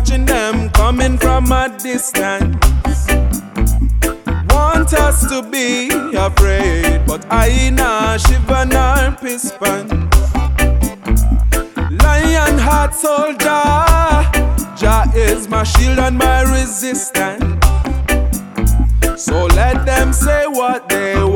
watching them coming from a distance. Want us to be afraid, but I not shiver nor piss Lion heart soldier, Jah is my shield and my resistance. So let them say what they want.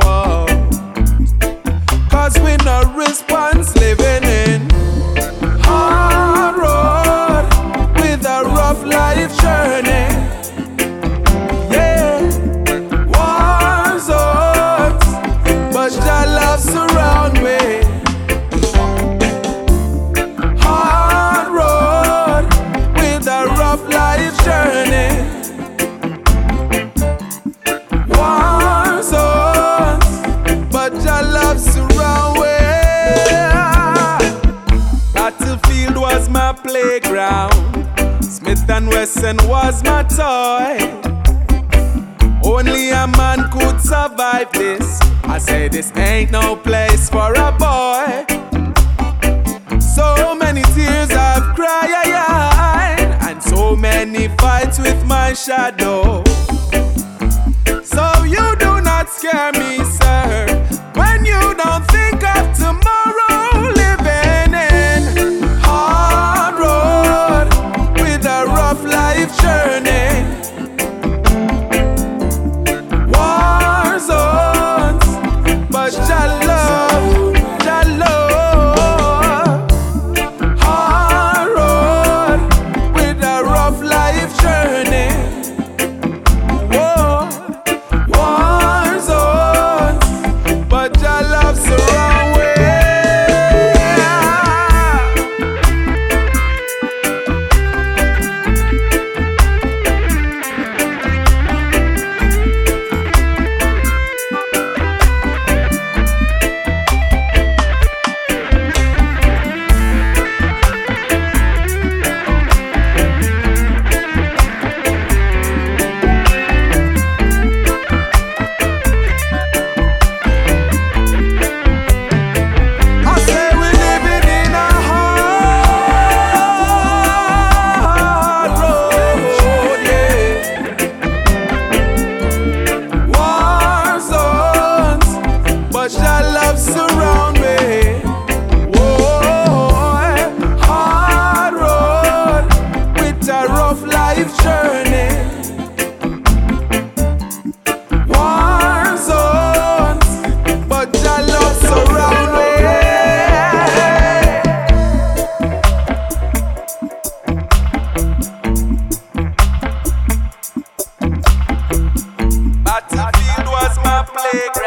Life journey. War zones, oh, but Jah love surround me. Battlefield was my playground. Smith and Wesson was my toy. Only a man could survive this. I say this ain't no place for a many fights with my shadow. So you do not scare a rough life journey. But me. Battlefield was my playground.